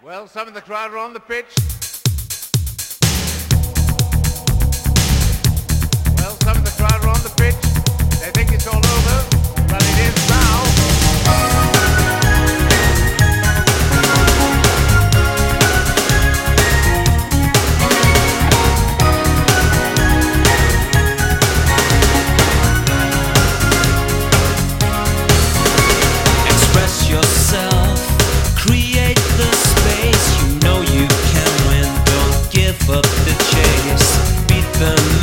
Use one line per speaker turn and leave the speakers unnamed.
Well, some of the crowd are on the pitch. Well, some of the crowd are on the pitch.
Up the chase, beat them.